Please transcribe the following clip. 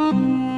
嗯